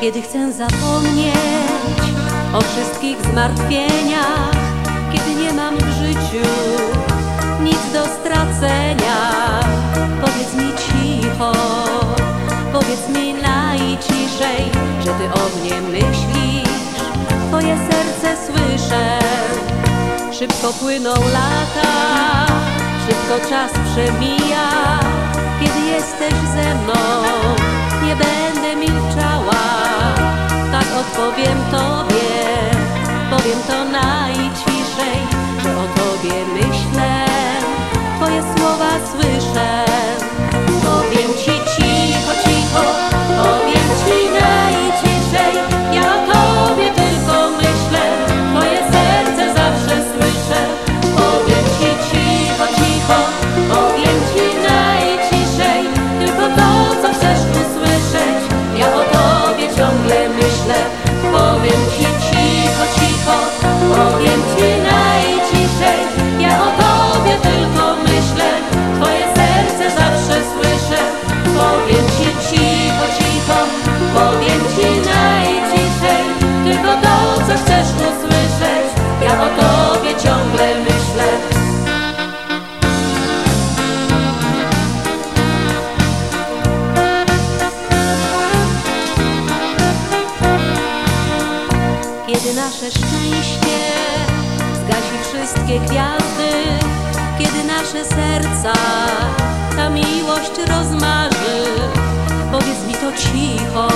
Kiedy chcę zapomnieć o wszystkich zmartwieniach, kiedy nie mam w życiu nic do stracenia, powiedz mi cicho, powiedz mi najciszej, że ty o mnie myślisz, twoje serce słyszę. Szybko płyną lata, szybko czas przemija, kiedy jesteś ze mną, nie będę Powiem Ci cicho, cicho, powiem Ci Kiedy nasze szczęście zgasi wszystkie gwiazdy, kiedy nasze serca ta miłość rozmarzy, powiedz mi to cicho,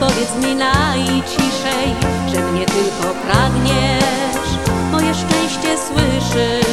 powiedz mi najciszej, że mnie tylko pragniesz, moje szczęście słyszysz.